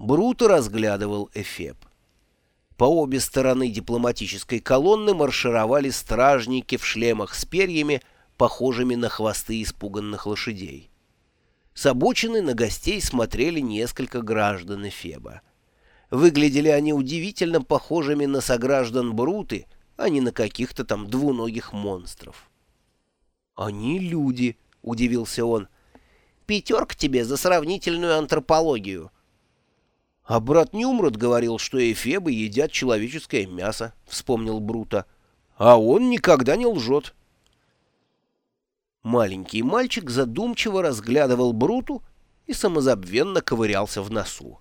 Бруто разглядывал Эфеб. По обе стороны дипломатической колонны маршировали стражники в шлемах с перьями, похожими на хвосты испуганных лошадей. С обочины на гостей смотрели несколько граждан Эфеба. Выглядели они удивительно похожими на сограждан Бруты, а не на каких-то там двуногих монстров. «Они люди», — удивился он. «Пятерка тебе за сравнительную антропологию». «А брат Нюмрод говорил, что эфебы едят человеческое мясо», — вспомнил Брута. «А он никогда не лжет». Маленький мальчик задумчиво разглядывал Бруту и самозабвенно ковырялся в носу.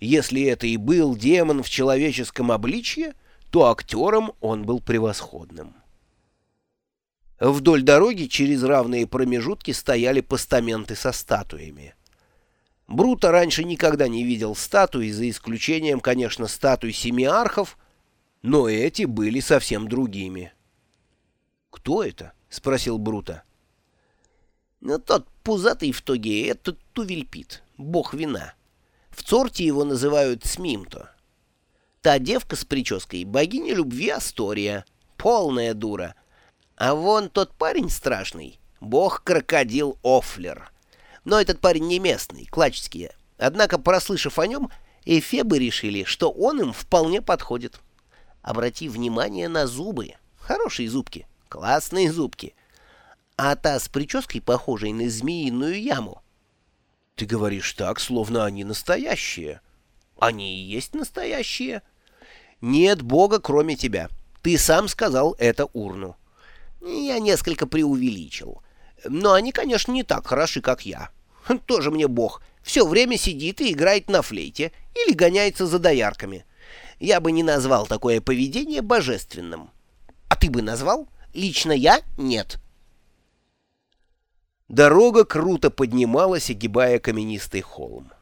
Если это и был демон в человеческом обличье, то актером он был превосходным. Вдоль дороги через равные промежутки стояли постаменты со статуями. Бруто раньше никогда не видел статуи, за исключением, конечно, статуй семи архов, но эти были совсем другими. «Кто это?» — спросил Бруто. «Ну, тот пузатый в тоге — это Тувельпит, бог вина. В Цорте его называют Смимто. Та девка с прической — богиня любви Астория, полная дура». А вон тот парень страшный, бог-крокодил Офлер. Но этот парень не местный, клачские. Однако, прослышав о нем, эфебы решили, что он им вполне подходит. Обрати внимание на зубы. Хорошие зубки, классные зубки. А та с прической, похожей на змеиную яму. Ты говоришь так, словно они настоящие. Они и есть настоящие. Нет бога, кроме тебя. Ты сам сказал это урну. Я несколько преувеличил. Но они, конечно, не так хороши, как я. Тоже мне бог. Все время сидит и играет на флейте или гоняется за доярками. Я бы не назвал такое поведение божественным. А ты бы назвал? Лично я — нет. Дорога круто поднималась, огибая каменистый холм.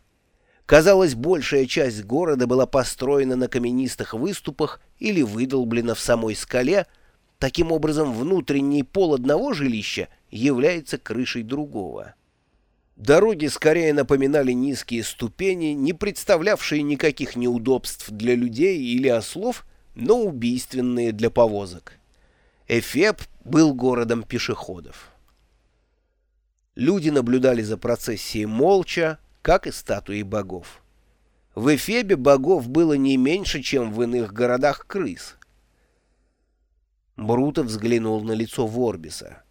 Казалось, большая часть города была построена на каменистых выступах или выдолблена в самой скале — Таким образом, внутренний пол одного жилища является крышей другого. Дороги скорее напоминали низкие ступени, не представлявшие никаких неудобств для людей или ослов, но убийственные для повозок. Эфеп был городом пешеходов. Люди наблюдали за процессией молча, как и статуи богов. В Эфебе богов было не меньше, чем в иных городах крыс. Бруто взглянул на лицо Ворбиса.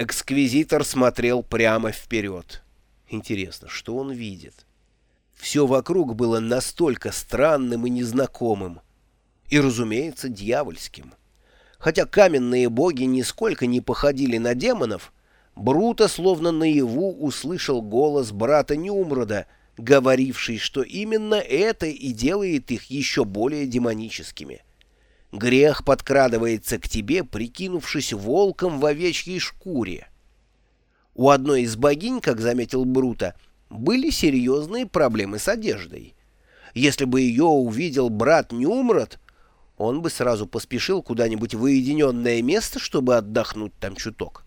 Эксквизитор смотрел прямо вперед. Интересно, что он видит? Все вокруг было настолько странным и незнакомым. И, разумеется, дьявольским. Хотя каменные боги нисколько не походили на демонов, Бруто словно наяву услышал голос брата Нюмрода, говоривший, что именно это и делает их еще более демоническими. Грех подкрадывается к тебе, прикинувшись волком в овечьей шкуре. У одной из богинь, как заметил Брута, были серьезные проблемы с одеждой. Если бы ее увидел брат Нюмрот, он бы сразу поспешил куда-нибудь в уединенное место, чтобы отдохнуть там чуток.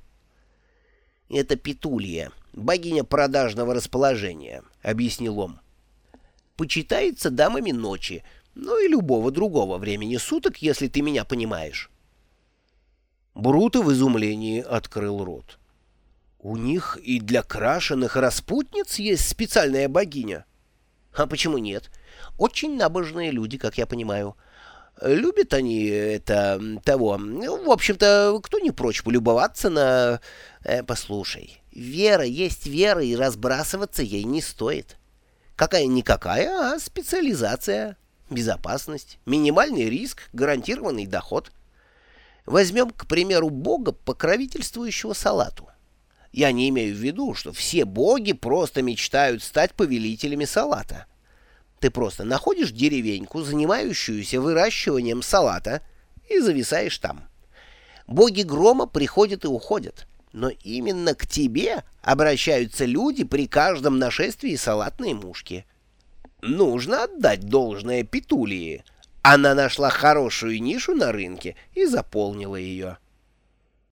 «Это Петулия, богиня продажного расположения», — объяснил он. «Почитается дамами ночи, ну и любого другого времени суток, если ты меня понимаешь. Бруто в изумлении открыл рот. У них и для крашеных распутниц есть специальная богиня. А почему нет? Очень набожные люди, как я понимаю. Любят они это того. В общем-то, кто не прочь полюбоваться на... Э, послушай, вера есть вера, и разбрасываться ей не стоит. Какая-никакая, а специализация безопасность, минимальный риск, гарантированный доход. Возьмем, к примеру, бога, покровительствующего салату. Я не имею в виду, что все боги просто мечтают стать повелителями салата. Ты просто находишь деревеньку, занимающуюся выращиванием салата, и зависаешь там. Боги грома приходят и уходят, но именно к тебе обращаются люди при каждом нашествии салатной мушки. Нужно отдать должное Петулии. Она нашла хорошую нишу на рынке и заполнила ее.